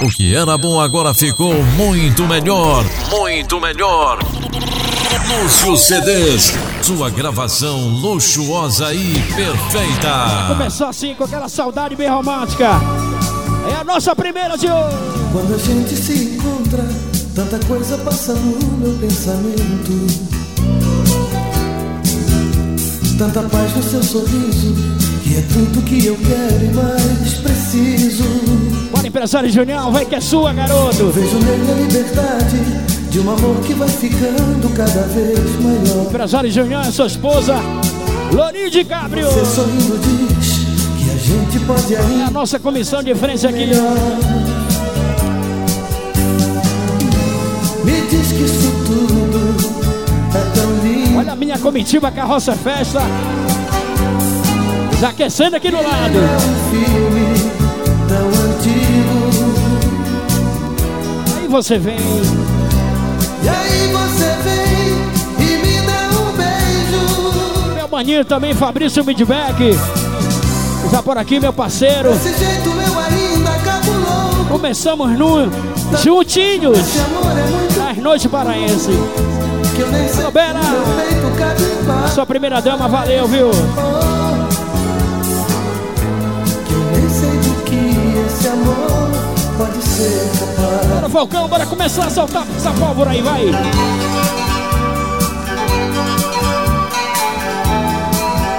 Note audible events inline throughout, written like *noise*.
O que era bom agora ficou muito melhor. Muito melhor. Lúcio CDs. Sua gravação luxuosa e perfeita. Começou assim com aquela saudade bem romântica. É a nossa primeira de hoje. Quando a gente se encontra, tanta coisa passa no meu pensamento. Tanta paz no seu sorriso, é tudo que eu quero e mais preciso. Bora, empresário Junião, vai que é sua, garoto. Vejo nele a liberdade de um amor que vai ficando cada vez maior. Empresário Junião é sua esposa, Loride Cabrio. Você sorrindo diz que a gente pode É a ainda nossa comissão de frente aqui. Me diz que isso tudo é tão lindo. Olha a minha comitiva Carroça Festa. Já aquecendo aqui do lado. É um filme tão antigo. Aí você vem. E aí você vem e me dá um beijo. Meu maninho também, Fabrício Midback. Já por aqui, meu parceiro. Desse jeito eu ainda acabo louco. Começamos no juntinhos. Esse amor é muito As noites paraense. que eu nem sei. Sua primeira dama, valeu, viu? Amor pode ser capaz. Bora, Falcão, bora começar a soltar essa pólvora aí, vai.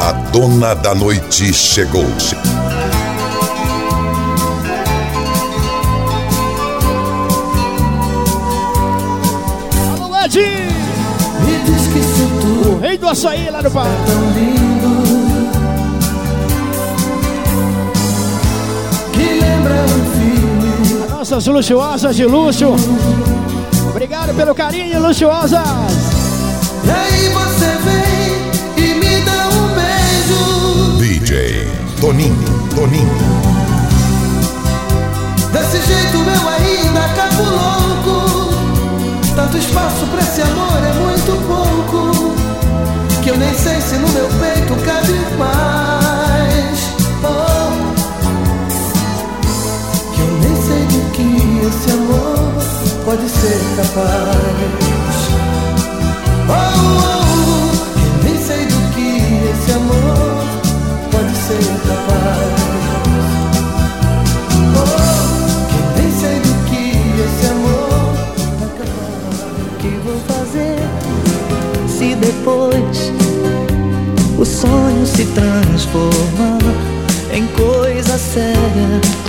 A dona da noite chegou. Alô, Ed! Me diz que tudo O rei do açaí lá no bar. é tão lindo. Nossas luxuosas de luxo. Obrigado pelo carinho, luxuosas. E aí você vem e me dá um beijo. DJ Toninho, Toninho. Desse jeito eu ainda acabo louco. Tanto espaço pra esse amor é muito pouco. Que eu nem sei se no meu peito cabe mais. Pode ser capaz. Oh, oh, nem sei do que esse amor pode ser capaz. Oh, nem sei do que esse amor é capaz. O que vou fazer se depois o sonho se transformar em coisa séria?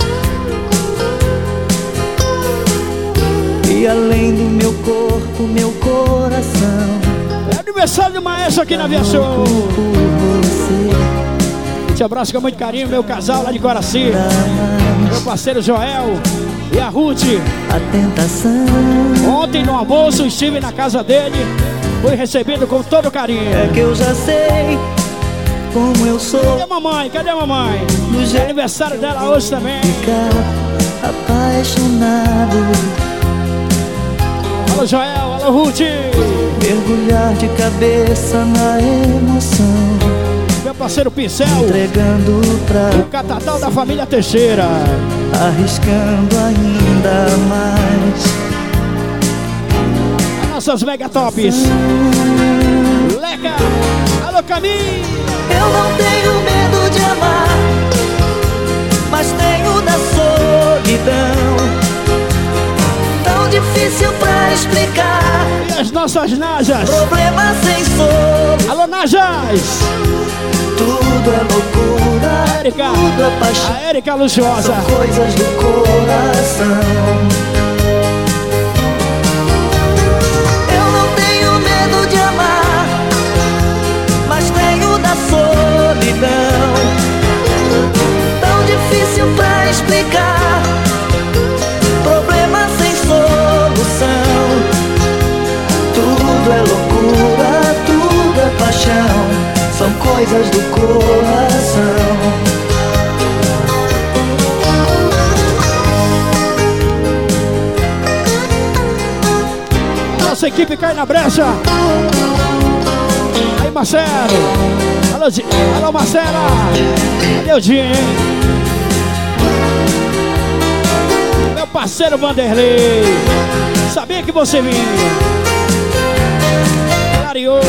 E além do meu corpo, meu coração É aniversário do maestro aqui na Via Show. por você Te abraço com muito carinho, meu casal lá de Guaraci. Meu parceiro Joel e a Ruth. a tentação Ontem no almoço estive na casa dele. Fui recebido com todo é carinho. que eu já sei como eu sou Cadê a mamãe? Cadê a mamãe? do É aniversário dela hoje também. ficar apaixonado. Alô Joel, alô Ruth. Mergulhar de cabeça na emoção, Meu parceiro Pincel. entregando pra O catatal da família Teixeira. arriscando ainda mais. Nossas mega tops. Leca. Alô Camille. Eu não tenho medo de amar, mas tenho da solidão. Difícil pra explicar, E as nossas Najas. problema sem solução. Alô Najas. Tudo é loucura, Érica. tudo é paixão. A Érica Luxuosa. São coisas do coração. Eu não tenho medo de amar, mas tenho da solidão. Tão difícil pra explicar, paixão, são coisas do coração. Nossa equipe cai na brecha. Aí, Marcelo. Alô, Di- Alô Marcela. Cadê o hein? parceiro Vanderlei. Sabia que você vinha. Clareou.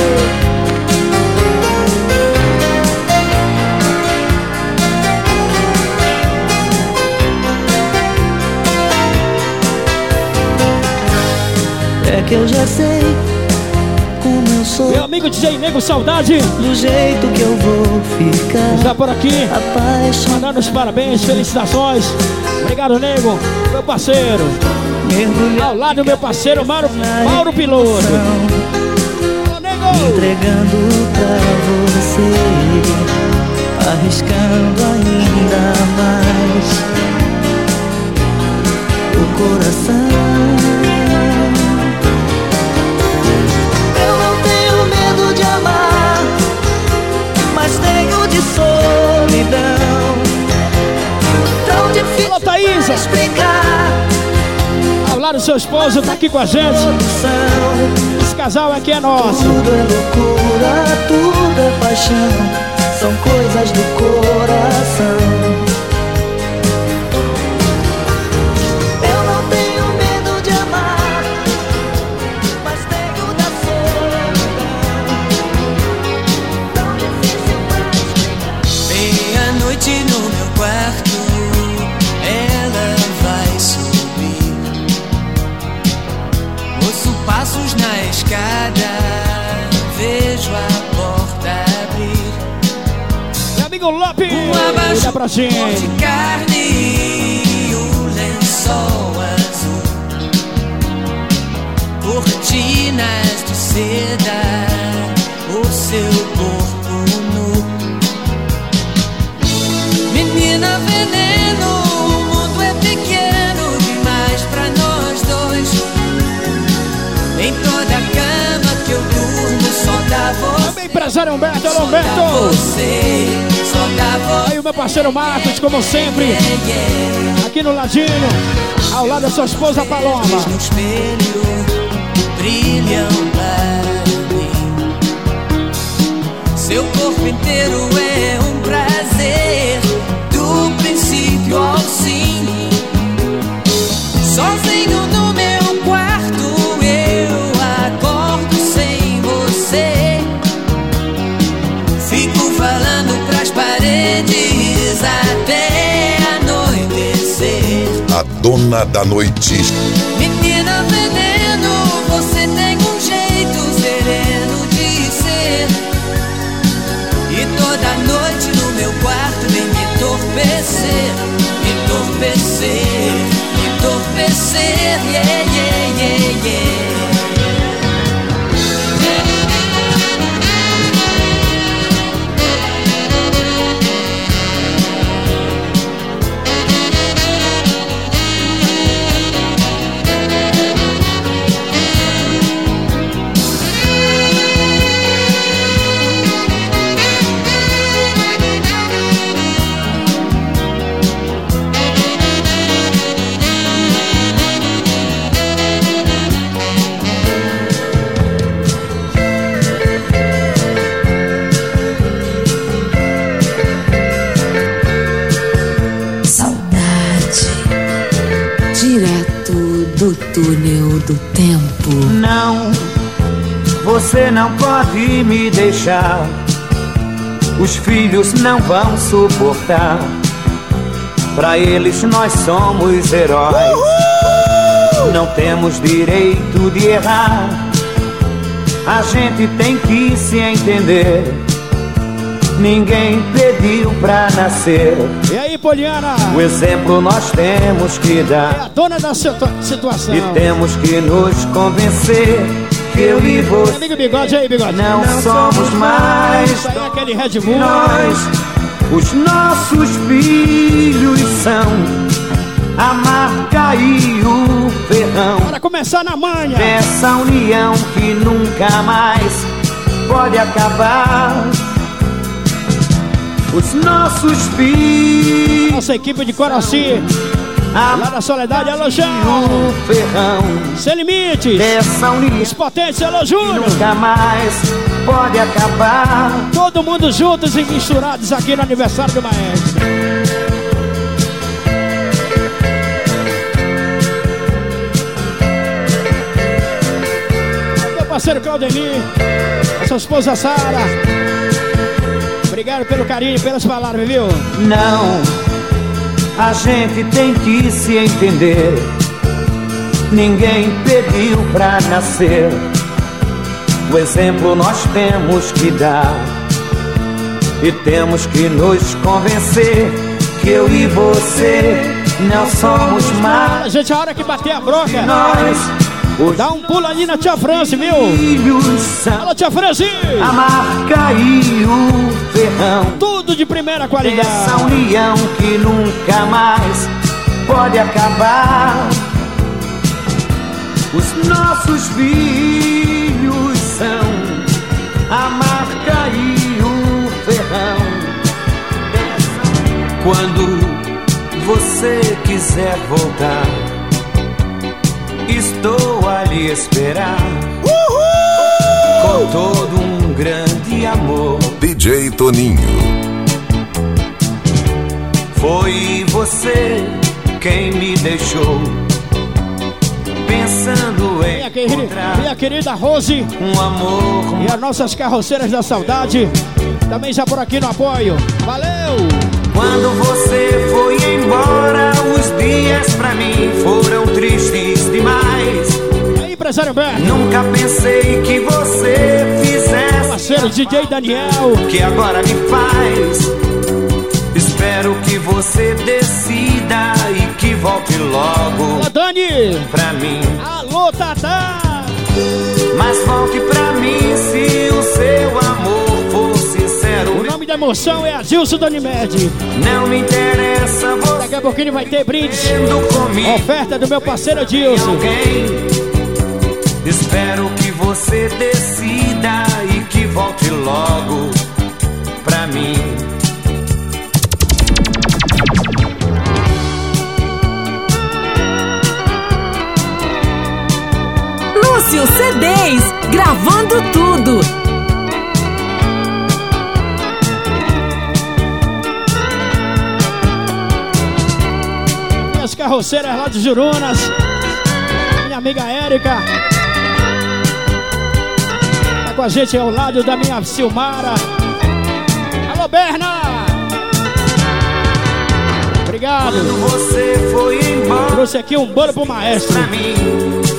Que eu já sei como eu sou. Meu amigo DJ Nego, saudade. Do jeito que eu vou ficar. Está por aqui. Mandando os parabéns, felicitações. Obrigado, Nego, meu parceiro. Ao lado do meu parceiro Mauro, Mauro Piloto. Entregando pra você, arriscando ainda mais o coração. Do seu esposo, tá aqui com a gente. Esse casal aqui é nosso. Tudo é loucura, tudo é paixão, são coisas do coração. Um abajur Olha pra gente. de carne um lençol azul. Cortinas de seda, o seu corpo nu. Menina veneno, o mundo é pequeno demais pra nós dois. Em toda cama que eu durmo, só dá você. Meu empresário Humberto, alô Humberto. Aí o meu parceiro Marcos, como sempre, aqui no ladinho, ao lado da sua esposa Paloma. no espelho brilham para mim. Seu corpo inteiro é um prazer, até anoitecer. A dona da noite Menina veneno, você tem um jeito sereno de ser. E toda noite no meu quarto vem me entorpecer, me entorpecer, me entorpecer, yeah, yeah, yeah, yeah. Você não pode me deixar. Os filhos não vão suportar. Pra eles nós somos heróis. Não temos direito de errar. A gente tem que se entender. Ninguém pediu pra nascer. E aí, Poliana? O exemplo nós temos que É dar. a dona da situ- situação. E temos que nos convencer eu e você amigo Bigode, aí, Bigode. não somos mais Isso aí é aquele Red Bull. nós. Os nossos filhos são a marca e o ferrão Para começar na manha. dessa união que nunca mais pode acabar. Os nossos filhos, Nossa equipe de Coraci, a Lá na Soledade, alô, Ferrão. Sem limites. Essa é limites. Espotência, alô, Júnior. Nunca mais pode acabar. Todo mundo juntos e misturados aqui no aniversário do maestro. Meu parceiro Claudemir. Sua esposa Sara. Obrigado pelo carinho e pelas palavras, viu? Não a gente tem que se entender. Ninguém pediu pra nascer. O exemplo nós temos que dar. E temos que nos convencer que eu e você não somos mais. A gente, a hora que bater a broca, Nós, dá um pulo ali na tia France, viu? Fala, tia France! a marca e o ferrão. Tudo de primeira Essa qualidade. união que nunca mais pode acabar. Os nossos filhos são a marca e o ferrão. Quando você quiser voltar, estou a lhe esperar. Com todo um grande amor. DJ Toninho. Foi você quem me deixou pensando em Minha querida, minha querida Rose um amor e as nossas carroceiras da saudade. Também já por aqui no apoio. Valeu! Quando você foi embora, os dias pra mim foram tristes demais. Aí, empresário Beck, Nunca pensei que você fizesse parceiro DJ Daniel. o que agora me faz. Espero que você decida e que volte logo Alô, Dani! pra mim. Alô, Tata! Mas volte pra mim se o seu amor da emoção é Adilson Danimed. Não me interessa você Daqui a pouquinho vai ter brinde. tendo comigo Oferta do meu parceiro alguém. Espero que você decida e que volte logo pra mim. Lúcio CDs, gravando tudo. Carroceiras lá de Jurunas. Minha amiga Érica. Tá com a gente ao lado da minha Silmara. Alô, Berna! Obrigado. Quando você foi embora Trouxe aqui um bolo pro maestro. pra mim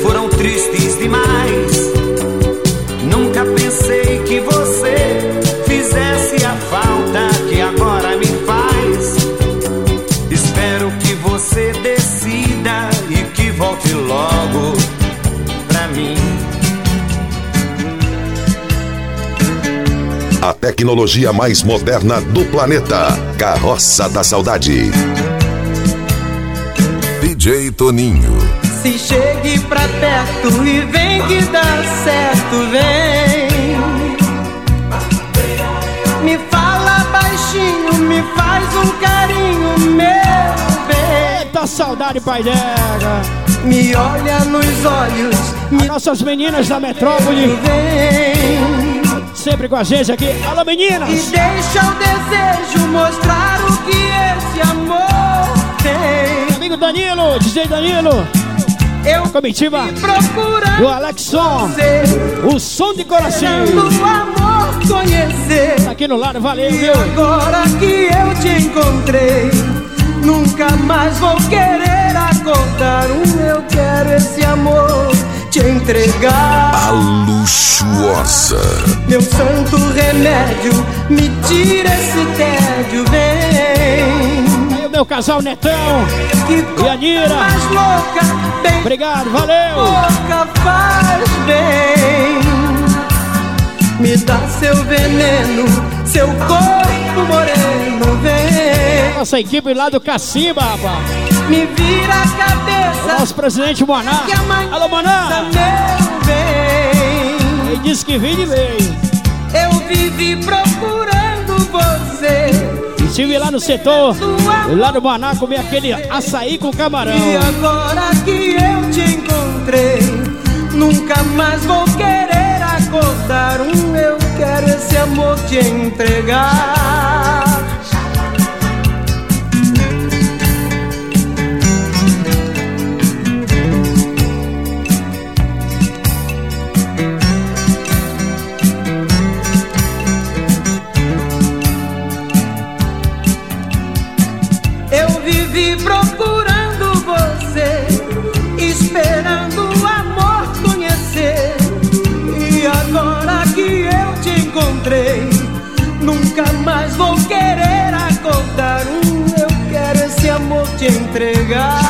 foram tristes demais. Nunca pensei que você volte logo pra mim. A tecnologia mais moderna do planeta. Carroça da Saudade. DJ Toninho. Se chegue pra perto e vem que dá certo, vem. Me fala baixinho, me faz um carinho, meu bem. Eita saudade, pai dela. Me olha nos olhos, me Nossas meninas da metrópole, vem. sempre com a gente aqui. Alô, E meninas! deixa o desejo mostrar o que esse amor tem. Amigo Danilo, DJ Danilo, Eu comitiva do Alexson, ser, o som de coração. do amor conhecer. Aqui no lado, valeu, E viu? agora que eu te encontrei, nunca mais vou querer acordar. Um eu quero esse amor te entregar. A luxuosa. Meu santo remédio, me tira esse tédio, vem. Meu casal Netão, Que E a Nira? mais louca, bem obrigado, valeu! louca faz bem. Me dá seu veneno, seu corpo moreno, vem. Nossa equipe lá do Cacimba, rapaz. Me vira a cabeça, Nosso presidente amanhã Alô, bem. Ele disse que vim de vez. Eu vivi procurando você. Estive lá no setor, lá no Moná, comer aquele açaí com camarão. E agora que eu te encontrei, nunca mais vou querer acordar. Um eu quero esse amor te entregar. esperando o amor conhecer. E agora que eu te encontrei, nunca mais vou querer acordar. Um, eu quero esse amor te entregar.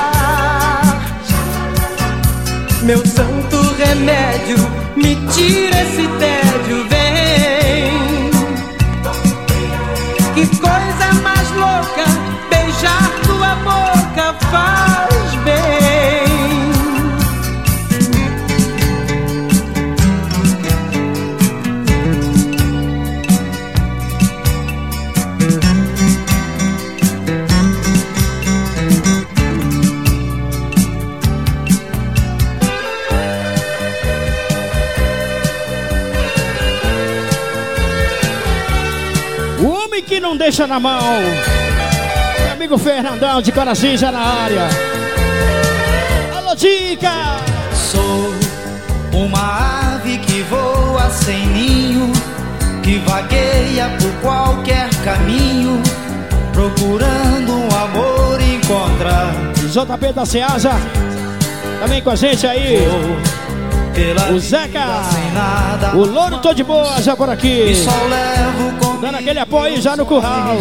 Meu santo remédio, me tira esse tédio. Na mão. Meu amigo Fernandão de Coração já na área. Alô, Dica! Sou uma ave que voa sem ninho, que vagueia por qualquer caminho, procurando um amor encontrar. JP da Ceasa. Também com a gente aí. Pela O Zeca. O Louro tô de boa já por aqui. e só levo comigo Dando aquele apoio já no curral.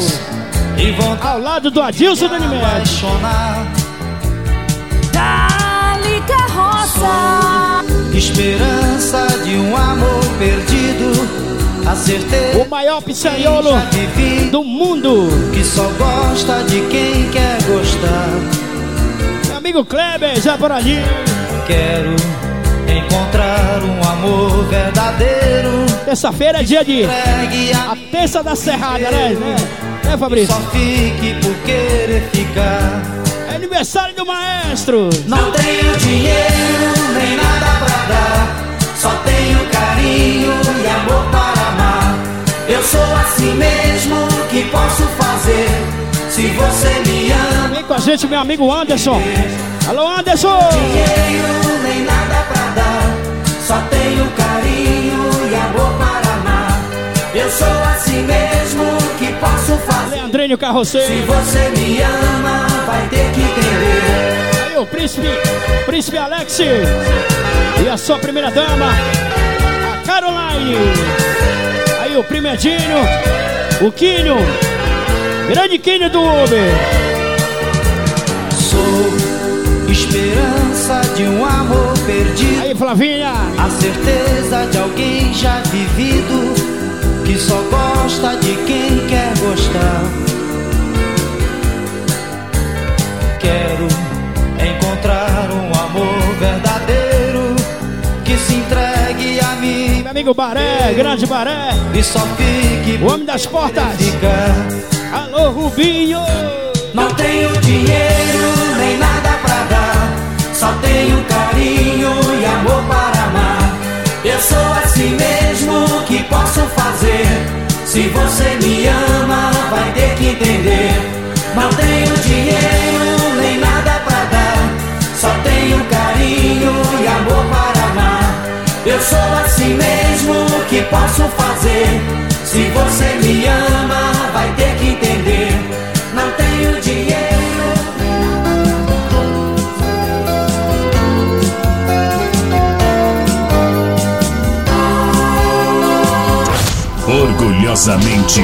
e Ao lado do Adilson Danimed. apaixonar. Dali carroça. Esperança de um amor perdido, a certeza O maior pizzaiolo do mundo. que só gosta de quem quer gostar. Meu amigo Kleber já por ali. Quero encontrar um amor verdadeiro. Terça-feira é dia de. Entregue a A terça da Serrada, né? Né, né Fabrício? só fique por querer ficar. É aniversário do maestro. Não tenho dinheiro nem nada pra dar. Só tenho carinho e amor para amar. Eu sou assim mesmo que posso fazer. Se você me ama, Vem com a gente, meu amigo Anderson. Alô, Anderson! dinheiro nem nada pra dar. Só tenho carinho fazer. Leandrinho Se Carroceiro. você me ama, vai ter que entender. Aí o príncipe, príncipe Alex. E a sua primeira dama, a Caroline. Aí o primedinho, o Quinho. Grande Quinho do Uber. Sou esperança de um amor perdido. Aí Flavinha. A certeza de alguém já vivido que só gosta de quem quer gostar. Quero encontrar um amor verdadeiro que se entregue a mim Meu amigo Baré, grande Baré. e só fique O homem das portas. ficar. Alô, Rubinho. Não tenho dinheiro nem nada pra dar, só tenho carinho e amor para amar. Eu sou assim mesmo que posso fazer. Se você me ama, vai ter que entender. Não tenho tenho carinho e amor para amar. Eu sou assim mesmo que posso fazer. Se você me ama, vai ter que entender. Não tenho dinheiro. Orgulhosamente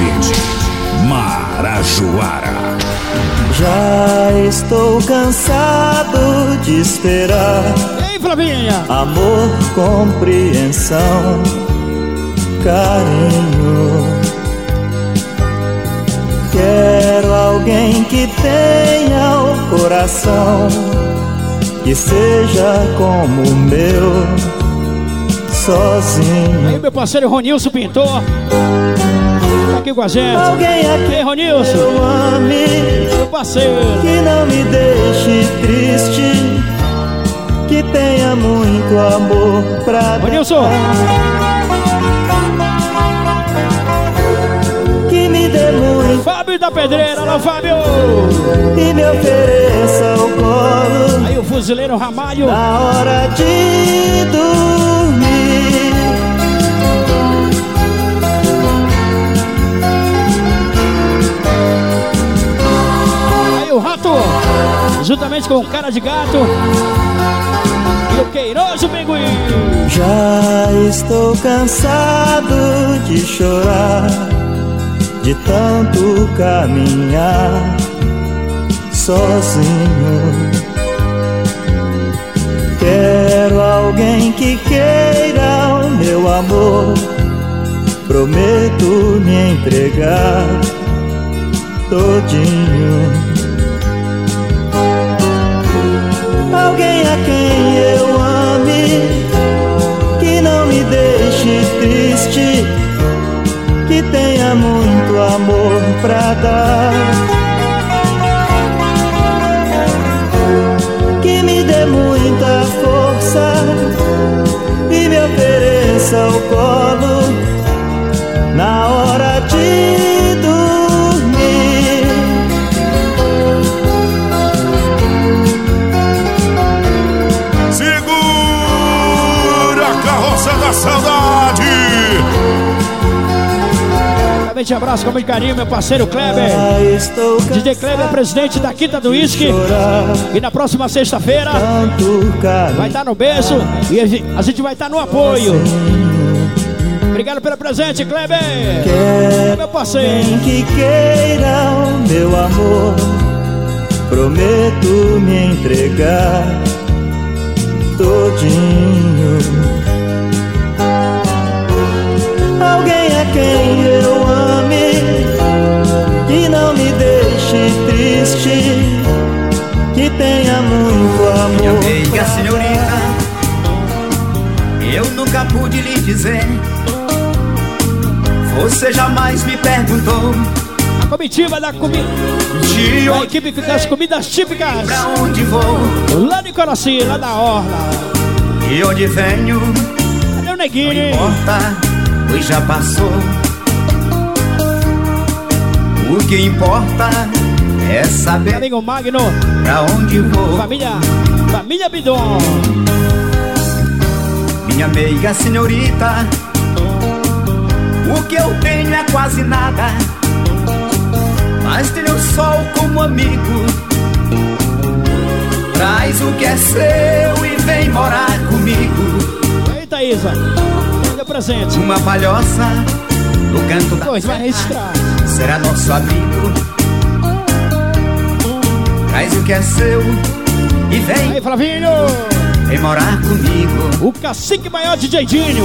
Marajoara. Já estou cansado de esperar E aí, Flavinha? amor, compreensão, carinho. Quero alguém que tenha o coração que seja como o meu, sozinho. Aí, meu parceiro Ronilson Pintor. Aqui com a gente. Alguém aqui Ronilson? eu ame, Meu parceiro. que não me deixe triste, que tenha muito amor pra Ronilson. que me dê muito Fábio da Pedreira. Alô, Fábio. e me ofereça o colo Aí, o fuzileiro Ramalho. na hora de dormir. O Rato. Juntamente com o cara de gato. do Queiroz Pinguim. Já estou cansado de chorar, de tanto caminhar sozinho. Quero alguém que queira o meu amor. Prometo me entregar todinho. Alguém a quem eu ame, que não me deixe triste, que tenha muito amor pra dar. Novamente abraço com muito carinho, meu parceiro Kleber. DJ Kleber, presidente da Quinta do Whisky. E na próxima sexta-feira vai estar no berço e a gente- vai estar no apoio. Obrigado pelo presente, Kleber. Quero Meu parceiro. que queira o meu amor. Prometo me entregar todinho. Alguém a quem eu que não me deixe triste, que tenha muito amor. Minha amiga pra senhorita, eu nunca pude lhe dizer. Você jamais me perguntou A comitiva da comida. A equipe das comidas típicas. pra onde vou Lá de Coraci, lá da Orla. e onde venho. Cadê o neguinho? Importa, pois já passou. O que importa é saber Amigo Magno, pra onde vou. família, família Bidon. Minha meiga senhorita, o que eu tenho é quase nada, mas tenho o sol como amigo. Traz o que é seu e vem morar comigo. Eita, Isa. Deu presente. Uma palhoça no canto da Pois vai registrar. Será nosso abrigo. Traz o que é seu e vem, Aí, Flavinho. vem morar comigo. O cacique maior DJ Dinho.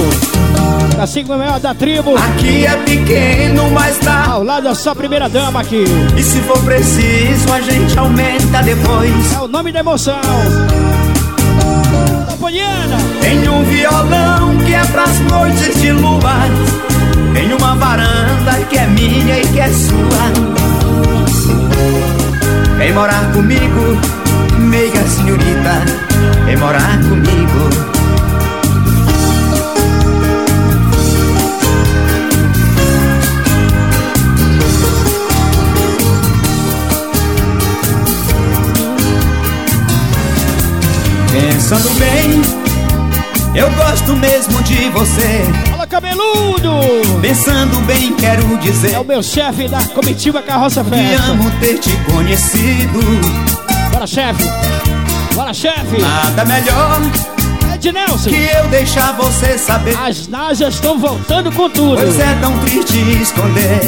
Cacique maior da tribo. Aqui é pequeno, mas dá. Ao lado da sua primeira dama aqui. E se for preciso, a gente aumenta depois. É o nome da emoção. Poliana. Tem um violão que é pras noites de lua. Tem uma varanda que é minha e que é sua. Vem morar comigo, meiga senhorita. Vem morar comigo. Pensando bem, eu gosto mesmo de você. Cabeludo. Pensando bem, quero dizer É o meu chefe da comitiva Carroça que Festa. amo ter te conhecido. Bora, chefe. Bora, chefe. Nada melhor Ed Nelson. que eu deixar você saber. As najas estão voltando com tudo. Pois é tão triste esconder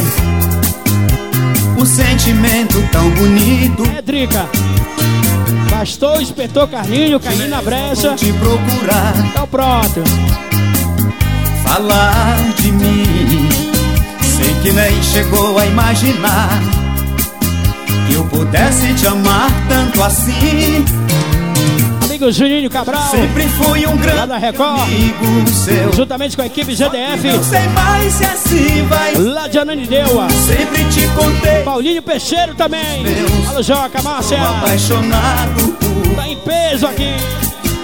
um sentimento tão bonito. É, Drica. Bastou, espetou Carlinho, caindo na brecha. Vou te procurar, Então pronto. Falar de mim. Sei que nem chegou a imaginar que eu pudesse te amar tanto assim. Amigo Juninho Cabral. Sempre fui um Lá grande da Record. amigo seu. Juntamente com a equipe GDF. Não sei mais se assim vai. Lá de Ananindeua. Sempre te contei. Paulinho Peixeiro também. Alô, Joca, Márcia. Apaixonado por Tá em peso aqui.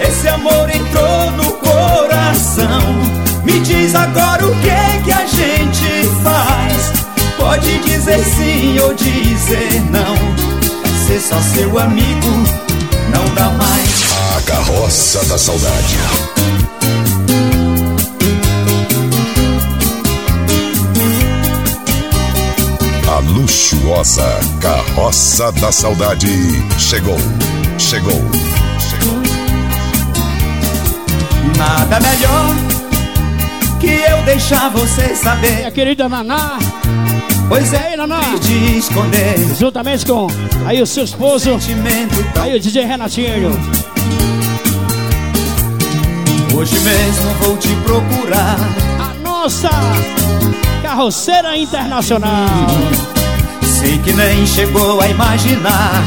esse amor entrou no coração. Me diz agora o que é que a gente faz. Pode dizer sim ou dizer não. Ser só seu amigo não dá mais. A carroça da saudade. A luxuosa carroça da saudade chegou, chegou, chegou. Nada melhor que eu deixar você saber. Minha querida Naná. Pois é, aí, Naná. De esconder. Juntamente com aí o seu esposo. Aí o DJ Renatinho. Hoje mesmo vou te procurar. A nossa carroceira internacional. Sei que nem chegou a imaginar.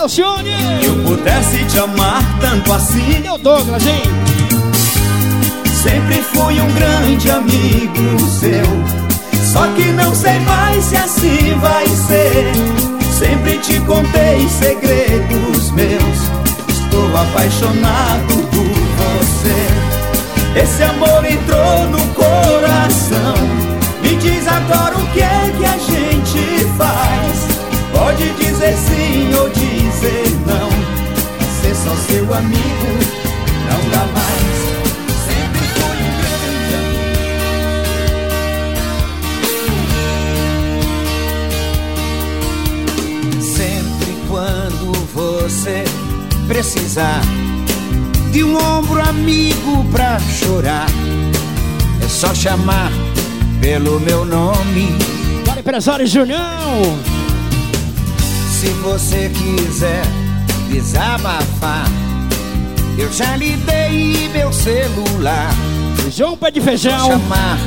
Alcione! Eu pudesse te amar tanto assim. Eu Douglas, hein? Sempre fui um grande amigo seu. Só que não sei mais se assim vai ser. Sempre te contei segredos meus. Estou apaixonado por você. Esse amor entrou no coração. Me diz agora o que é que a gente faz. Pode dizer sim ou dizer não. Ser só seu amigo não dá mais. Quando você precisar de um ombro amigo pra chorar, é só chamar pelo meu nome. Para empresário Julião. Se você quiser desabafar, eu já lhe dei meu celular. João Pé de Feijão. Vou chamar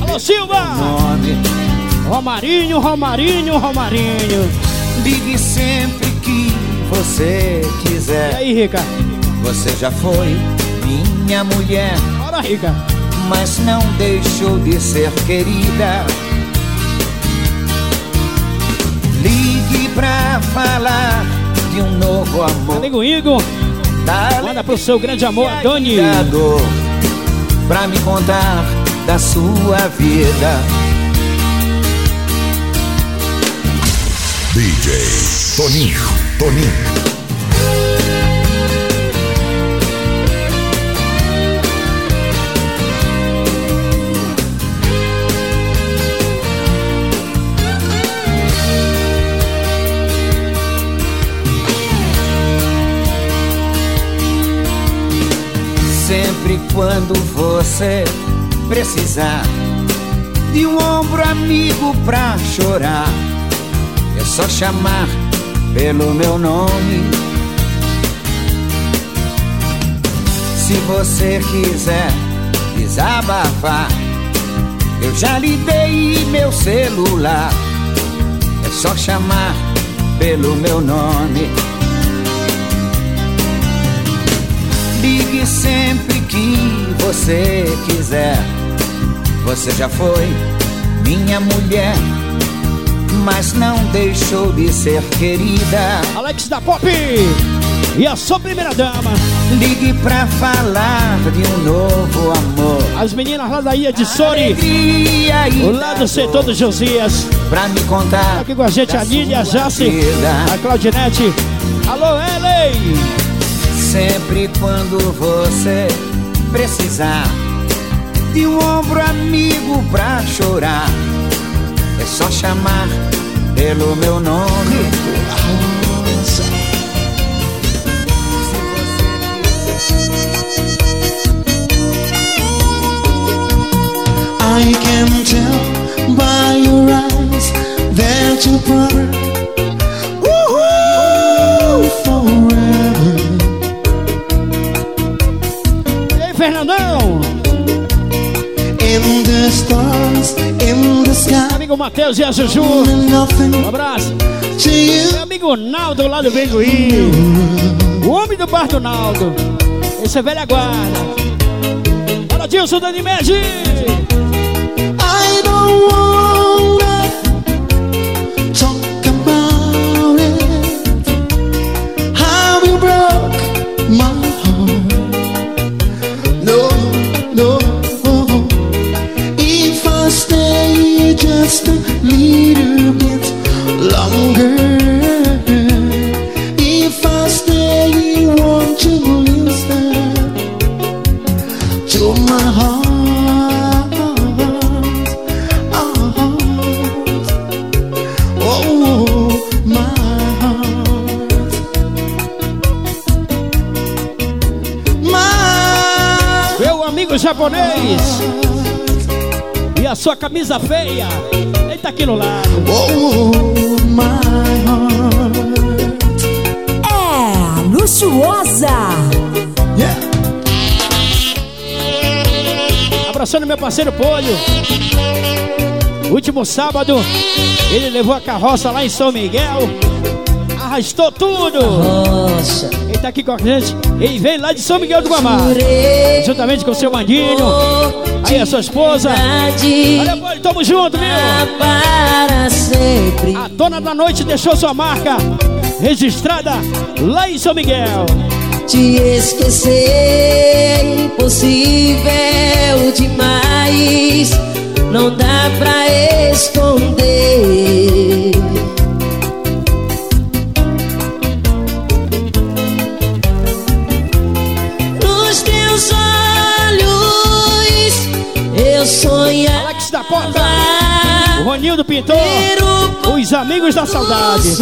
Alô, Silva. Nome. Romarinho, Romarinho, Romarinho. Ligue sempre você quiser. E aí, Rica? Você já foi minha mulher. Bora, Rica. Mas não deixou de ser querida. Ligue pra falar de um novo amor. Amigo Igor, manda pro seu grande amor, Doni. Pra me contar da sua vida. DJ Toninho, Toninho. Sempre quando você precisar de um ombro amigo pra chorar, só chamar pelo meu nome. Se você quiser desabafar, eu já lhe dei meu celular. É só chamar pelo meu nome. Ligue sempre que você quiser. Você já foi minha mulher, mas não deixou de ser querida. Alex da Pop e a sua primeira dama. Ligue pra falar de um novo amor. As meninas lá da Ilha de Sori, o lado do setor do Josias. Pra me contar. Aqui com a gente a Lília, a Jace, a Claudinete. Alô, Ellen! Sempre quando você precisar de um ombro amigo pra chorar, é só chamar pelo meu nome. I can tell by your eyes that you burn Ooh, forever. E aí, Fernandão? In the stars. Amigo Matheus e a Juju. Um abraço. Meu amigo Naldo lá do Benguí. O homem do bar do Naldo. Esse é velha guarda. Fala, Dilson da Animed. I don't wanna sua camisa feia. Eita aqui no lado. Oh, my heart. É luxuosa. Abraçando meu parceiro Polho. Último sábado, ele levou a carroça lá em São Miguel. Arrastou tudo. Nossa. Ele tá aqui com a gente. Ele veio lá de São Miguel do Guamá. Juntamente com o seu Mandinho. Aí a sua esposa. Olha, Polho, tamo junto, viu? Para sempre. A dona da noite deixou sua marca registrada lá em São Miguel. Te esquecer impossível demais. Não dá pra esconder. Eu sonhava. Alex da Porta. O Ronildo Pintor. Os amigos da saudade.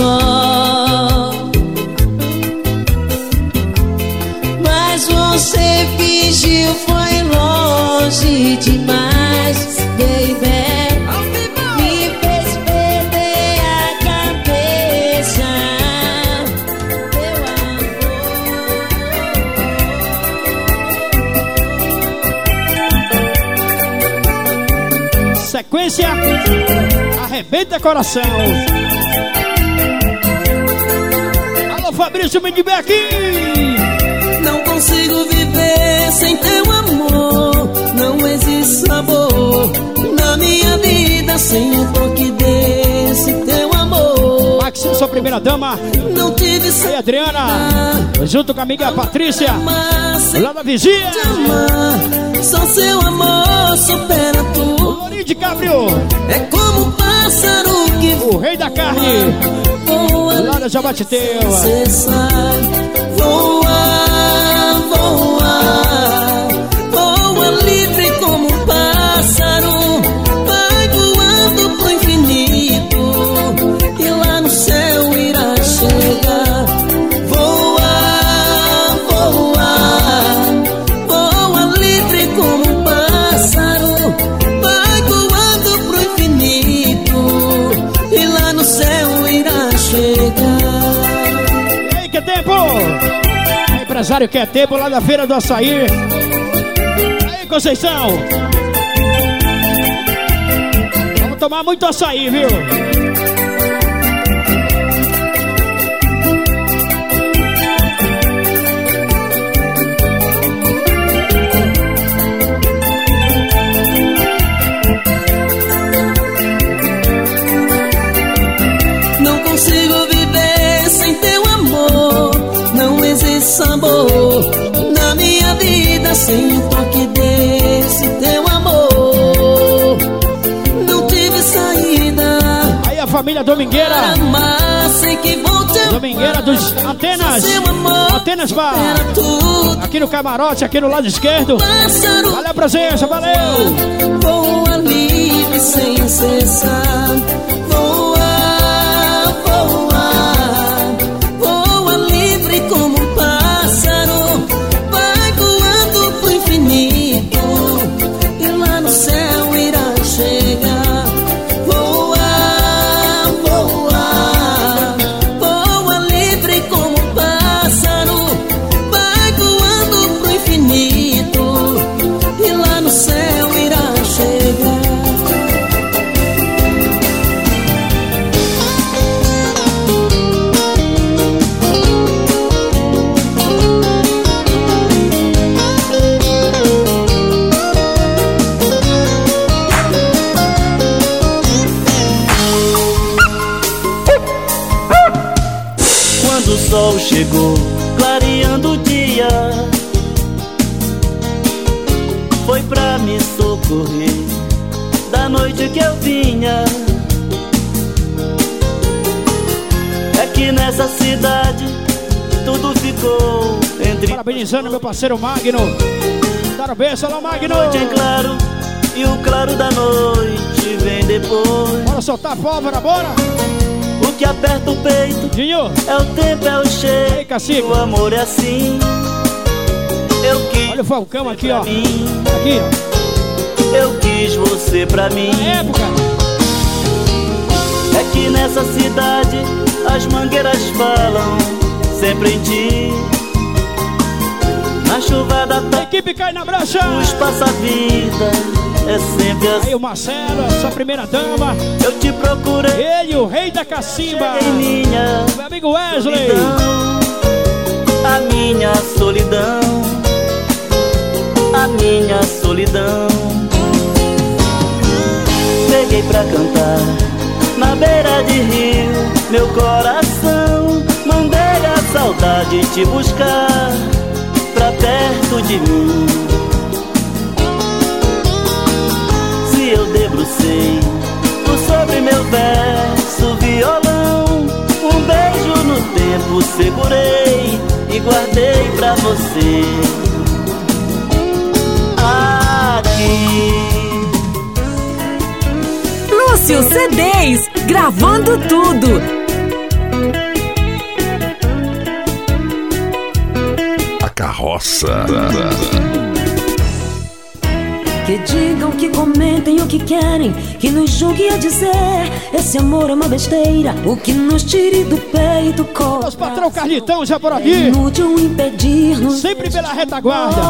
Mas você fingiu, foi longe demais, baby. Arrebenta coração. Alô, Fabrício Mendibeck. Não consigo viver sem teu amor. Não existe sabor na minha vida sem o toque desse teu amor. Max, sua primeira dama. Não tive Aí, Adriana. Junto com a amiga Patrícia. Lá da vizinha. Só seu amor supera tudo. É como um pássaro que O rei da carne. voa Lá da Jabateteua. cessar. Voa, voa, voa empresário que é tempo lá da Feira do Açaí. Aí, Conceição. Vamos tomar muito açaí, viu? Família Domingueira. Domingueira dos Atenas. Atenas Bar. Aqui no camarote, aqui no lado esquerdo. Valeu a presença, valeu! voa livre sem cessar. Chegou, clareando o dia, foi pra me socorrer da noite que eu vinha. É que nessa cidade tudo ficou entre Parabenizando meu parceiro Magno. Dar um beijo, alô Magno. noite em claro e o claro da noite vem depois. Bora soltar a pólvora, bora! Que aperta o peito Dinho. é o tempo, é o cheiro. Ei. O amor é assim. Eu quis Olha o Falcão aqui, ó. mim. Aqui, ó. Eu quis você pra mim. Na época. É que nessa cidade as mangueiras falam sempre em ti. Na chuva da tarde, Equipe cai na brocha. os passa-vida é sempre Aí assim. o Marcelo, a sua primeira dama. Eu te procurei Ele, o rei da cacimba. minha Meu amigo Wesley. solidão. A minha solidão. A minha solidão. Peguei pra cantar na beira de rio, meu coração. Mandei a saudade te buscar pra perto de mim. Debrucei por sobre meu verso violão, um beijo no tempo segurei e guardei pra você. Aqui. Lúcio CDs, gravando tudo. A carroça. Que digam, que comentem o que querem, que nos julguem a dizer. Esse amor é uma besteira, o que nos tire do peito. Os patrão Carlitão já por aqui. Inútil impedir-nos. Sempre pela retaguarda.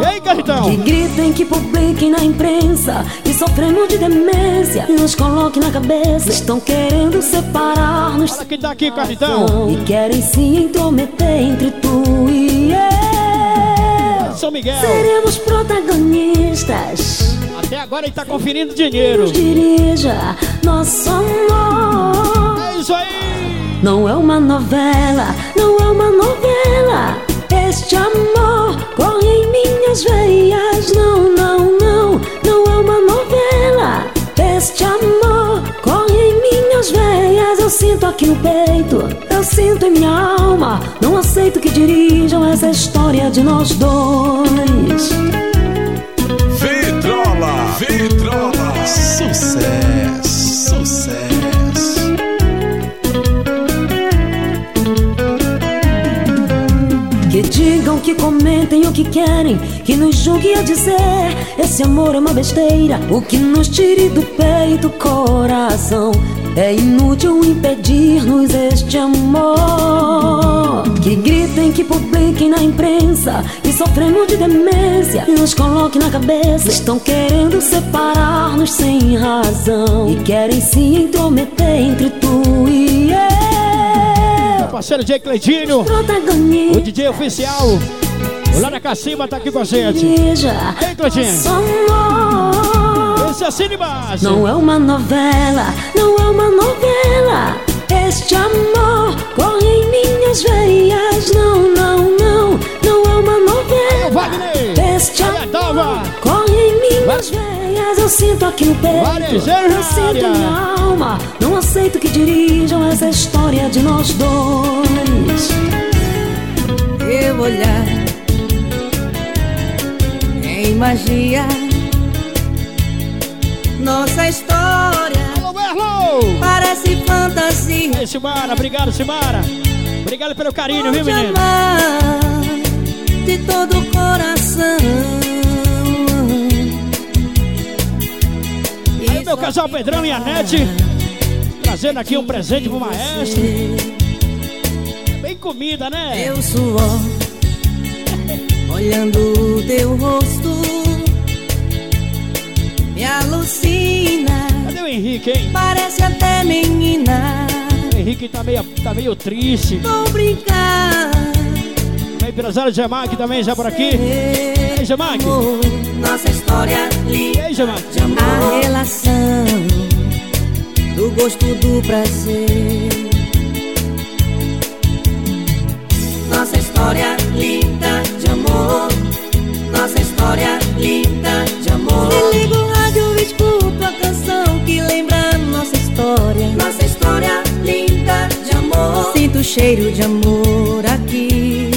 E aí, Carlitão? Que gritem, que publiquem na imprensa Que sofremos de demência E nos coloquem na cabeça Estão querendo separar-nos Olha quem tá aqui, Carlitão. E querem se intrometer entre tu e eu São Miguel. Seremos protagonistas Até agora ele tá conferindo dinheiro. Dirija nosso amor É isso aí. Não é uma novela, não é uma novela. Sinto em minha alma. Não aceito que dirijam essa história de nós dois. Vitrola, Vitrola, sucesso, sucesso. Que digam, que comentem o que querem, que nos julguem a dizer. Esse amor é uma besteira, o que nos tire do peito, coração. É inútil impedir-nos este amor. Que gritem, que publiquem na imprensa, que sofremos de demência e nos coloquem na cabeça. Estão querendo separar-nos sem razão e querem se intrometer entre tu e eu. Meu parceiro Jay Cleitinho. O DJ oficial. Lá da Cacimba tá aqui com a gente. Ei, Cleitinho. Assim. Não é uma novela, não é uma novela. Este amor corre em minhas veias. Não, não, não, não é uma novela. Wagner. Este amor corre em minhas veias. Eu sinto aqui no peito, eu sinto minha alma. Não aceito que dirijam essa história de nós dois. Teu olhar em magia. Nossa história Alô, Merlo. parece fantasia. Ei, Simara. Obrigado, Simara. Obrigado pelo carinho, viu, Vou te menino? amar de todo o coração. Aí, meu casal Pedrão e a Nete. Trazendo aqui um presente pro maestro. Bem comida, né? Teu suor, *laughs* olhando o teu rosto, alucina. Cadê o Henrique, hein? Parece até menina. O Henrique tá meio, tá meio triste. Vou brincar. O empresário Gemac também já por aqui. Ei, Gemac. Nossa história linda aí, Gemac? de. A relação do gosto do prazer. Nossa história linda de amor. Nossa história linda de amor. História. Nossa história linda de amor. Sinto o cheiro de amor aqui.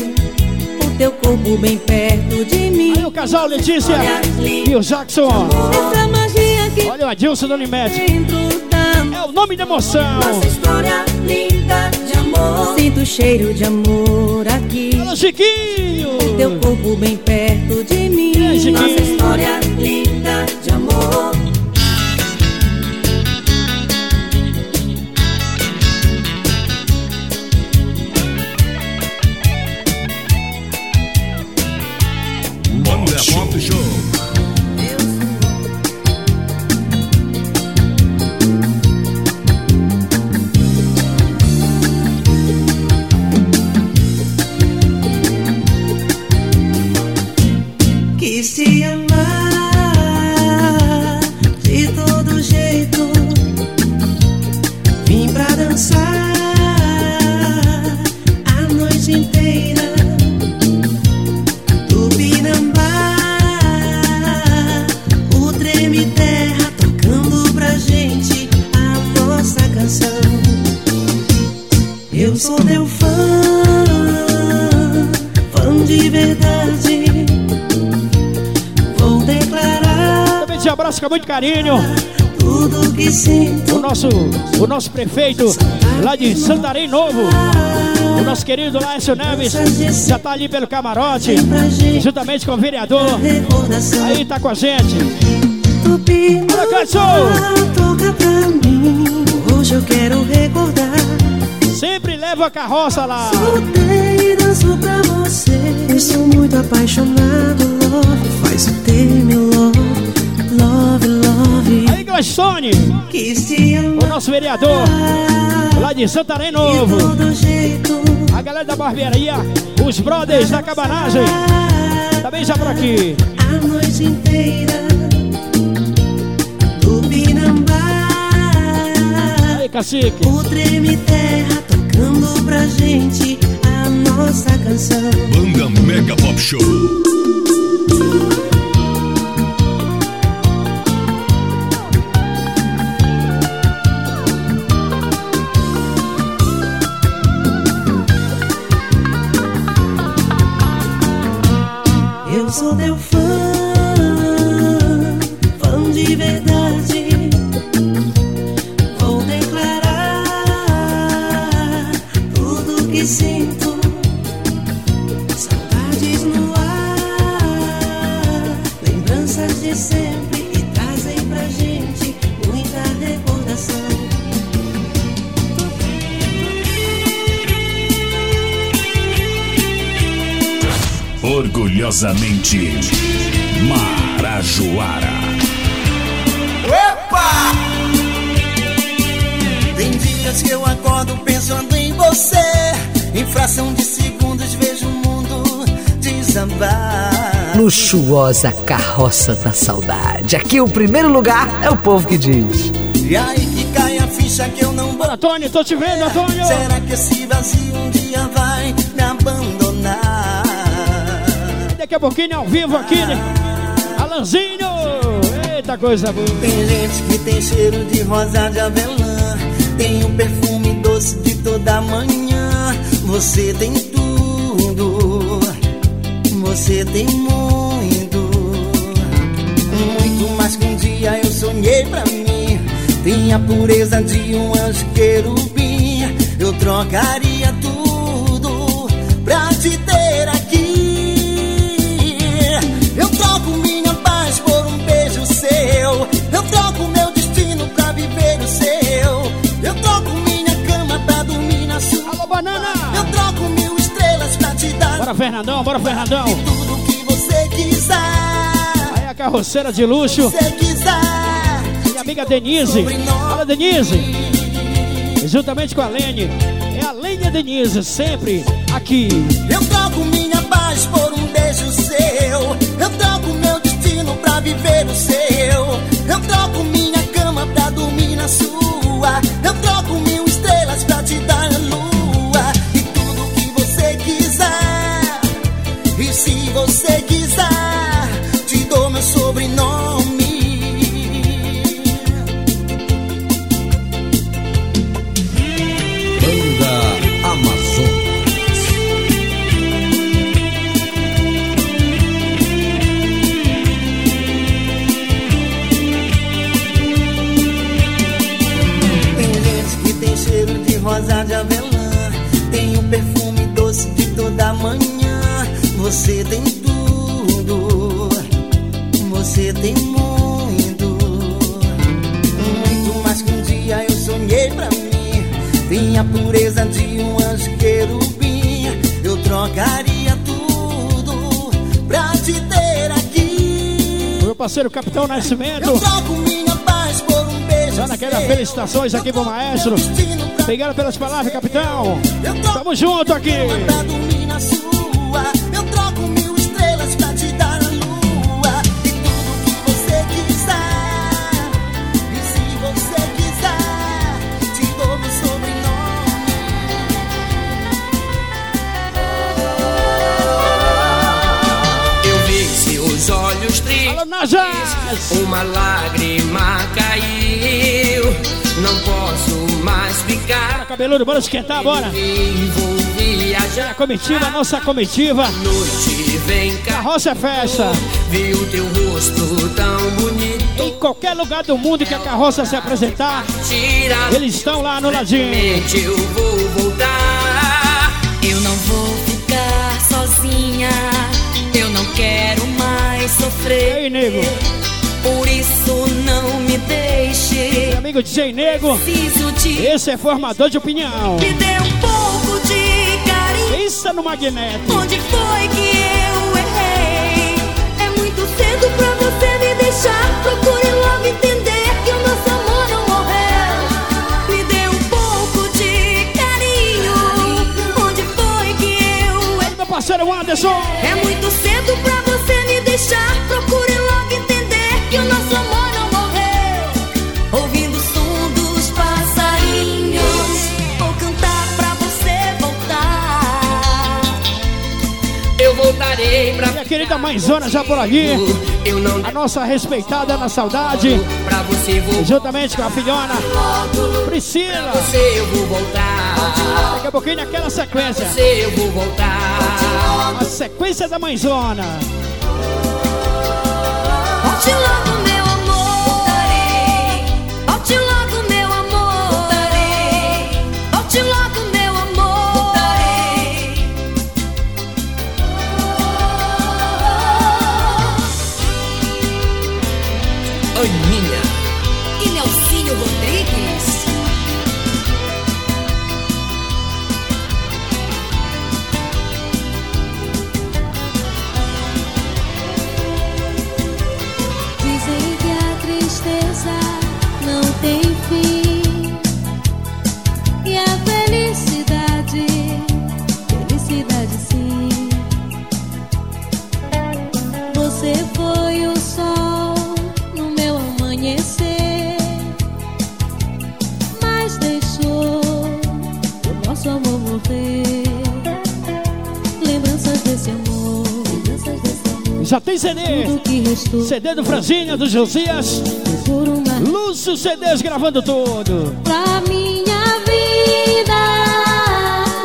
O teu corpo bem perto de mim. Aí o casal Letícia e o Jackson. Essa magia que Olha o Adilson do Unimed. dentro da É o nome da emoção. nossa história linda de amor. muito cheiro de amor aqui. Alô, Chiquinho! Teu corpo bem perto de mim. Nossa história linda de amor. Sou teu fã, fã de verdade. Vou declarar Também te abraço com muito carinho. tudo que sinto. O nosso, o nosso prefeito lá de Santarém Novo. O nosso querido Laércio Neves já tá ali pelo camarote, juntamente com o vereador. Aí tá com a gente. Bora, Carson! Toca pra mim. Hoje eu quero recordar. Sempre leva a carroça lá. Soltei e danço pra você. Eu sou muito apaixonado. Love, faz o termo love. Love, love. Aí, amar. o nosso vereador lá de Santarém Novo. A galera da barbearia, os brothers da cabanagem. Também já por aqui. A noite inteira. Tupinambá. Aí, cacique. O treme terra tocando pra gente a nossa canção. Banda Mega Pop Show. Eu sou teu fã Orgulhosamente Marajoara. Opa! Tem dias que eu acordo pensando em você. Em fração de segundos vejo o mundo desambar. Luxuosa carroça da saudade. Aqui o primeiro lugar é o povo que diz. E aí que cai a ficha que eu não vou. Antônio, tô te vendo, Antônio. Será que esse vazio um dia vai me abandonar? Daqui a pouquinho ao vivo aqui, né? Alanzinho! Eita coisa boa. Tem gente que tem cheiro de rosa de avelã. Tem um perfume doce de toda manhã. Você tem tudo. Você tem muito. Muito mais que um dia eu sonhei pra mim. Tem a pureza de um anjo querubim. Eu trocaria tudo banana! Eu troco mil estrelas pra te dar Bora, Fernandão, bora, Fernandão. tudo que você quiser. Aí a carroceira de luxo. Se quiser. Minha amiga Denise. Fala, Denise. Juntamente com a Lene. É a Lene e a Denise, sempre aqui. Eu troco minha paz por um beijo seu. Eu troco meu destino pra viver o seu. rosa de avelã Tem o um perfume doce de toda manhã. Você tem tudo. Você tem muito. Muito mais que um dia eu sonhei pra mim. Tem a pureza de um anjo querubim. Eu trocaria tudo pra te ter aqui. Meu parceiro Capitão Nascimento. Eu troco minha paz por um beijo Dando aquelas felicitações aqui pro maestro. Obrigado pelas palavras, capitão. Tamo junto aqui. Pra dormir na sua. Eu troco mil estrelas pra te dar a lua. E tudo que você quiser. E se você quiser, te dou meu sobrenome. Eu vi seus olhos tristes. Uma lágrima caiu. Não ficar. Cabeludo, bora esquentar, bora. Viajar. A comitiva, nossa comitiva. Noite vem cá. Carroça é festa. Vi o teu rosto tão bonito. Em qualquer lugar do mundo que a carroça se apresentar, eles estão lá no ladinho. Eu vou voltar. Eu não vou ficar sozinha. Eu não quero mais sofrer. Ei, nego. Por isso não me deixe. Meu amigo DJ Nego. De Esse é formador de opinião. me dê um pouco de carinho. Pensa no magneto. Onde foi que eu errei? É muito cedo pra você me deixar. Procure logo entender que o nosso amor não morreu. Me dê um pouco de carinho. Onde foi que eu errei? Meu parceiro Anderson. É muito cedo pra você me deixar. Procure querida mãezona já por ali. A nossa respeitada na saudade. Juntamente com a filhona Priscila. Daqui a pouquinho naquela sequência. A sequência da mãezona. Volte logo, meu Já tem CD. CD do Franzinha, do Josias. Lúcio CDs gravando tudo. pra minha vida.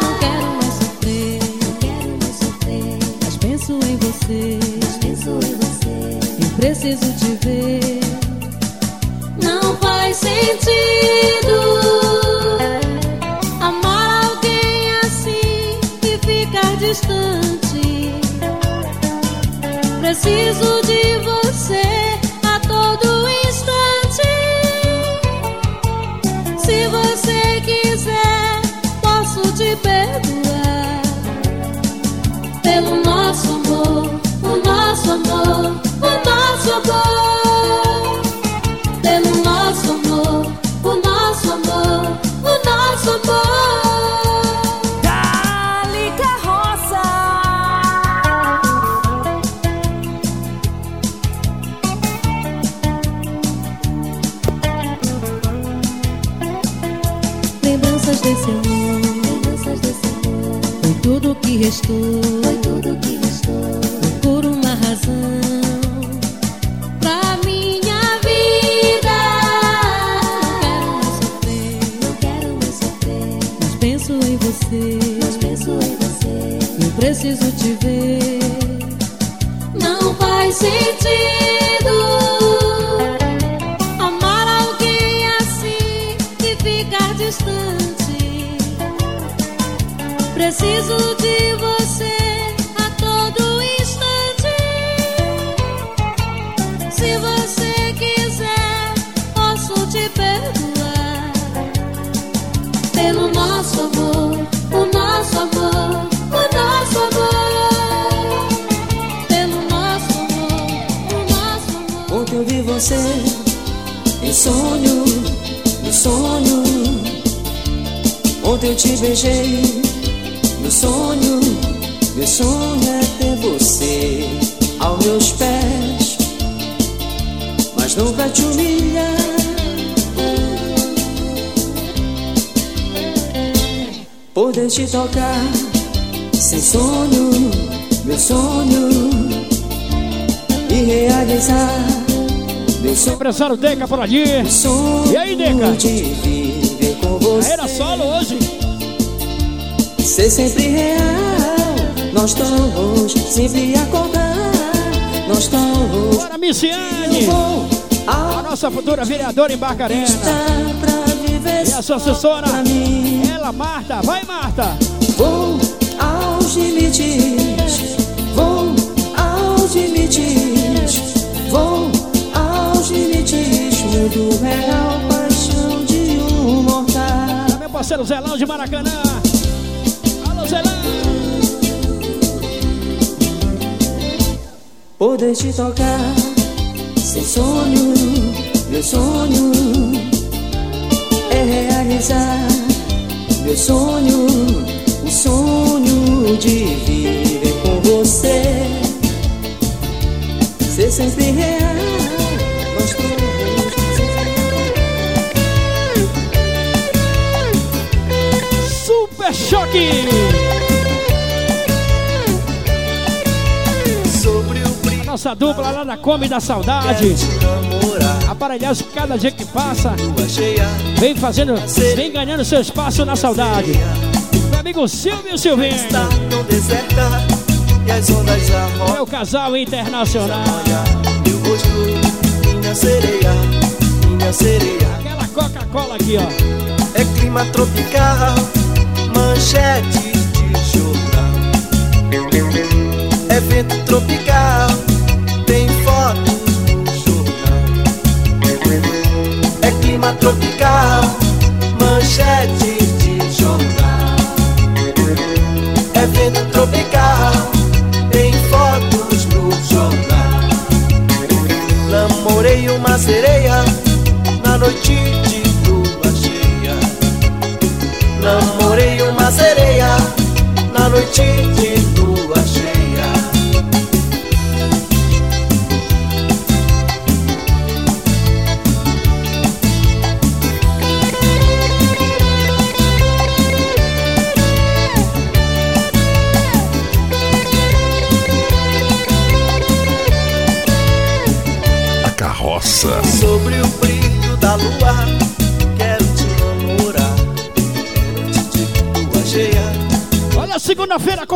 Não quero mais sofrer, não quero mais sofrer. Mas penso em você, mas penso em você. Eu preciso te ver. Não faz sentido Preciso de você a todo instante. Se você quiser, posso te perdoar pelo nosso amor, o nosso amor, o nosso amor. Restou, foi tudo que restou. Uma razão pra minha vida. Não quero mais sofrer, não quero mais sofrer. Mas penso em você, mas penso em você. Eu preciso te ver. Não faz sentido amar alguém assim e ficar distante. Preciso de você em sonho, no sonho. Ontem eu te beijei. No sonho, meu sonho é ter você aos meus pés, mas nunca te humilhar. Poder te tocar. Sem sonho, meu sonho. E realizar sonho. Empresário Deca por ali. E aí, Deca? de viver com você. Era solo hoje. Ser sempre real, nós estamos sempre acordar, nós estamos. Bora, Missiane! A nossa futura vereadora em Barcarena. E a sua assessora, ela, Marta. Vai, Marta! Vou aos limites, vou aos limites, vou Mundo real, paixão de um mortal. Meu parceiro Zelão de Maracanã. Alô, Zelão! Poder te tocar sem sonho, meu sonho é realizar meu sonho, o sonho de viver com você, ser sempre real. Choque! A nossa dupla lá da Come da Saudade. Aparelhagem cada dia que passa. Vem fazendo, vem ganhando seu espaço na saudade. Meu amigo Silvio Silvinho. E as ondas arrocham. É o casal internacional. Meu. Aquela Coca-Cola aqui, ó. É clima tropical, manchete de jornal. É vento tropical, tem foto no jornal. É clima tropical, manchete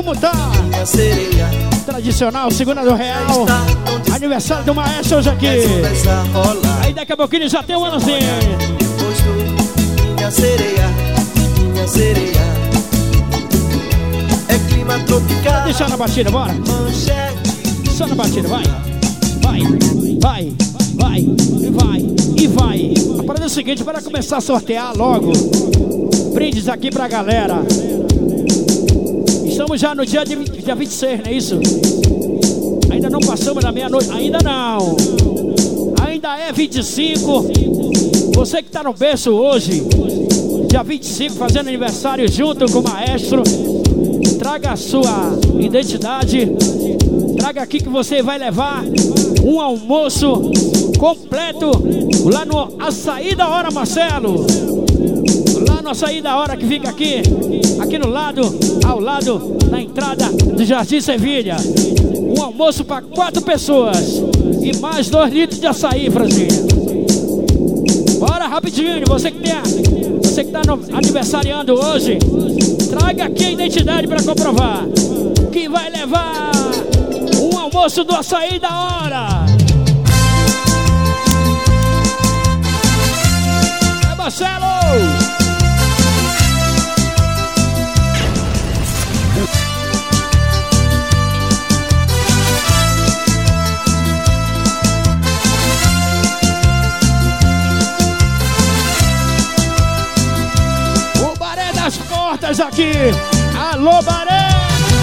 como tá. Tradicional, segunda do real. Aniversário do maestro hoje aqui. Aí daqui a pouquinho já tem um anozinho. Minha sereia, minha sereia. É clima tropical. Deixa na batida, bora. Só na batida, vai. Vai, vai, vai, vai, e vai. A parada é o seguinte, bora começar a sortear logo. Brindes aqui pra galera. Estamos já no dia, de, dia 26, não é isso? Ainda não passamos da meia-noite, ainda não. Ainda é 25. Você que tá no berço hoje, dia 25, fazendo aniversário junto com o maestro. Traga a sua identidade. Traga aqui que você vai levar um almoço completo lá no Açaí da Hora, Marcelo. No Açaí da Hora que fica aqui, aqui no lado, ao lado, na entrada do Jardim Sevilha. Um almoço para quatro pessoas e mais dois litros de açaí, Franzinha. Bora rapidinho, você que tem a, você que tá no, aniversariando hoje, traga aqui a identidade para comprovar que vai levar um almoço do açaí da hora. É Marcelo! Portas aqui. Alô, Baré!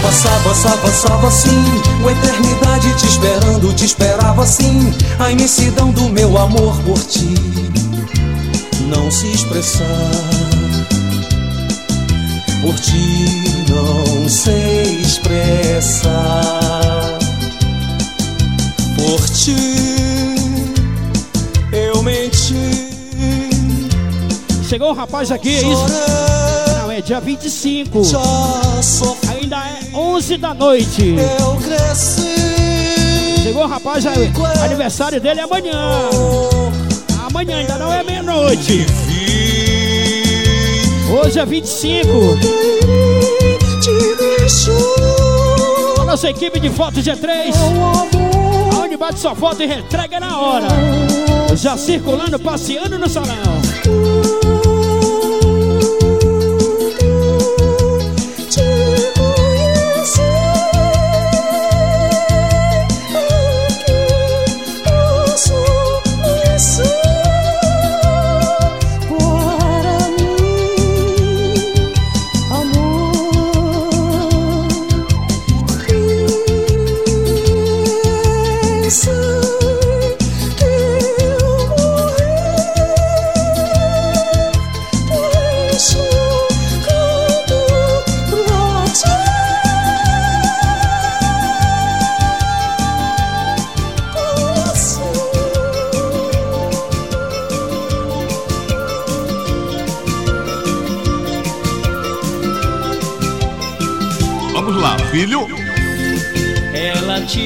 Passava, passava, passava assim Uma eternidade te esperando, te esperava assim A imensidão do meu amor por ti Não se expressar Por ti não sei expressar Por ti eu menti Chegou o rapaz aqui, é isso? É dia 25. Ainda é 11 da noite. Eu cresci Chegou o rapaz, é- aniversário dele é amanhã. Amanhã ainda não é meia-noite. Hoje é 25. A nossa equipe de foto G3. Aonde bate sua foto e entrega na hora. Já circulando, passeando no salão.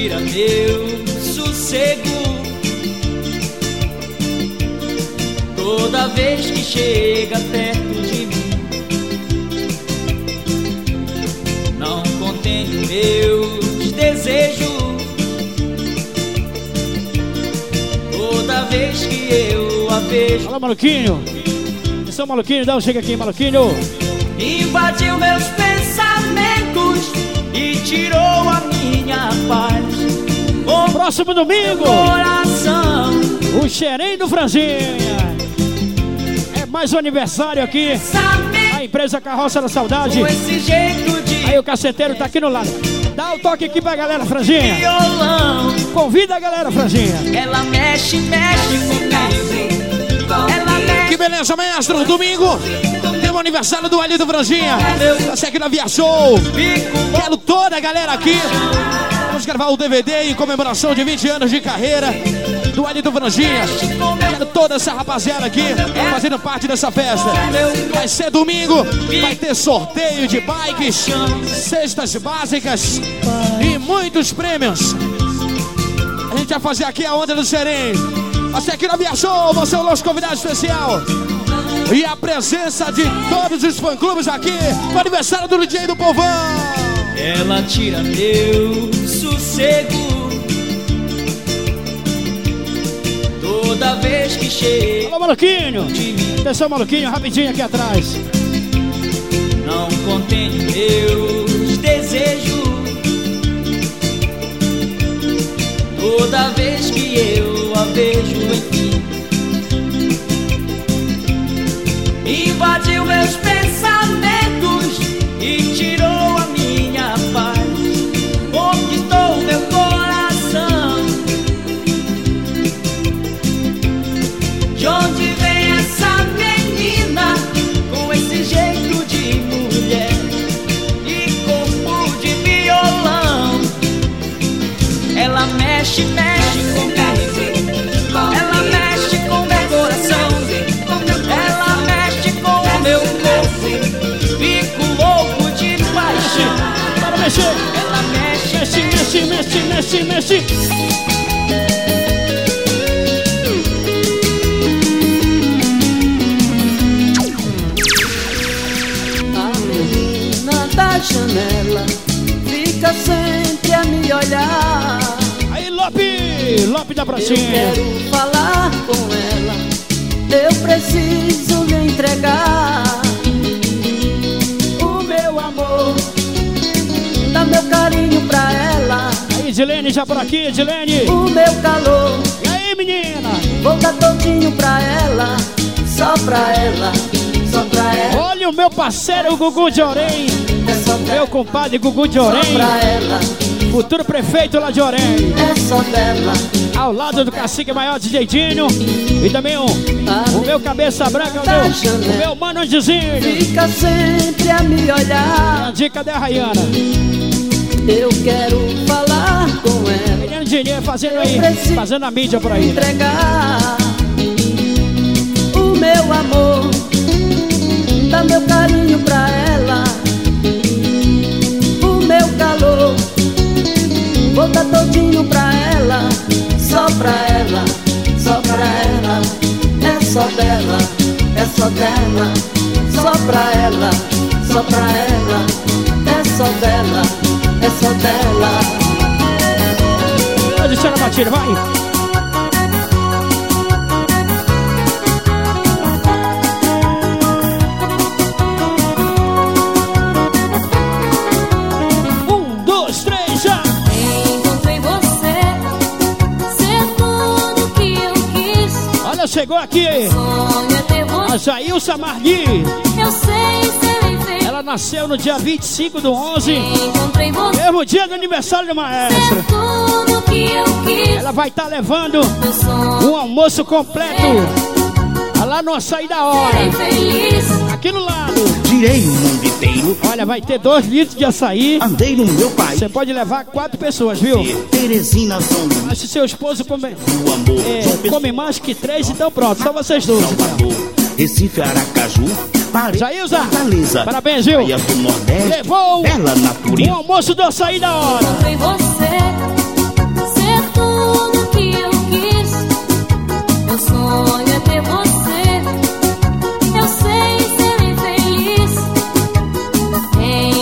Tira meu sossego Toda vez que chega perto de mim Não contenho meus desejos Toda vez que eu a vejo Alô, maluquinho. Atenção, maluquinho. Dá um chega aqui, maluquinho. Invadiu meus pensamentos e tirou a minha paz. O Próximo domingo. coração O xerém do Franzinha. É mais um aniversário aqui. A empresa Carroça da Saudade. Aí o caceteiro tá aqui no lado. Dá o toque aqui pra galera, Franzinha. violão. Convida a galera, Franzinha. Ela mexe, mexe comigo. Ela mexe. Que beleza, maestro. Domingo. Tem o aniversário do Alito Franzinha. Tá aqui na Via Show. Quero toda a galera aqui. O DVD em comemoração de 20 anos de carreira do Alito Franzinha. Quero toda essa rapaziada aqui fazendo parte dessa festa. Vai ser domingo. Vai ter sorteio de bikes, cestas básicas e muitos prêmios. A gente vai fazer aqui a onda do Serem. Você aqui na Via Show, você é o nosso convidado especial. E a presença de todos os fã-clubes aqui no aniversário do DJ do Povão. Ela tira meu sossego Toda vez que chega Alô, maluquinho. Atenção, maluquinho, rapidinho aqui atrás. Não contém meus desejos Toda vez que eu a vejo enfim Invadiu meus pensamentos Mexe, mexe, mexe. A menina da janela fica sempre a me olhar. Aí, Lope, Lope da Eu pracinha. quero falar com ela, eu preciso lhe entregar o meu amor, dá meu carinho Edilene, já por aqui, Edilene. o meu calor. E aí, menina? Vou dar todinho pra ela, só pra ela, só pra ela. Olha o meu parceiro, o Gugu de Orem. Meu compadre Gugu de Orém. Futuro prefeito lá de Orém. É só dela. Ao lado do cacique maior DJ Dino. E também o, o meu cabeça branca, o meu, o meu mano Andizinho. Fica sempre a me olhar. A dica da Rayana. Eu quero falar Dinheiro fazendo aí, fazendo a mídia por aí. Entregar o meu amor, dar meu carinho pra ela, o meu calor, vou dar todinho pra ela, só pra ela, só pra ela, é só dela, é só dela, só pra ela, só pra ela, é só dela, é só dela. Pode deixar na batida, vai. Um, dois, três, já. Encontrei você, ser tudo que eu quis. Olha, chegou aqui. Sonho é ter você. A Jailson Margui. Eu sei infeliz. Ela nasceu no dia 25 do 11. Encontrei você, Mesmo dia do aniversário do maestro. eu quis. Ela vai estar levando um almoço completo. Lá no açaí da hora. Aqui no lado. Girei o mundo inteiro. Olha, vai ter dois litros de açaí. Andei no meu país. Você pode levar quatro pessoas, viu? Teresina, Luís. Mas se seu esposo come, O amor. é, come mais que três, então pronto, só vocês dois. Salvador. Recife, Aracaju. Paris. Jailza, Fortaleza. parabéns, viu? Bahia do Nordeste. Levou Bela um natureza. almoço do açaí da hora. Encontrei você, ser tudo que eu quis. Meu sonho é ter você. Eu sei ser infeliz.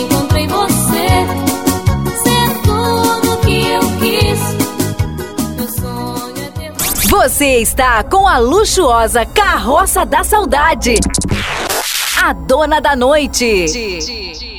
Encontrei você, ser tudo que eu quis. Meu sonho é ter você. Você está com a luxuosa Carroça da Saudade. A dona da noite.